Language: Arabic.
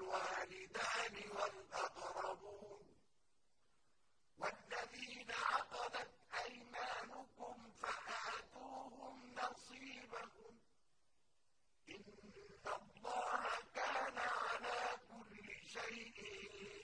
الْوَالِدَانِ وَالْأَقْرَبُونَ وَالَّذِينَ عَقَدَتْ أَيْمَانُكُمْ فَآتُوهُمْ نَصِيبَهُمْ إِنَّ اللَّهَ كَانَ عَلَىٰ كُلِّ شَيْءٍ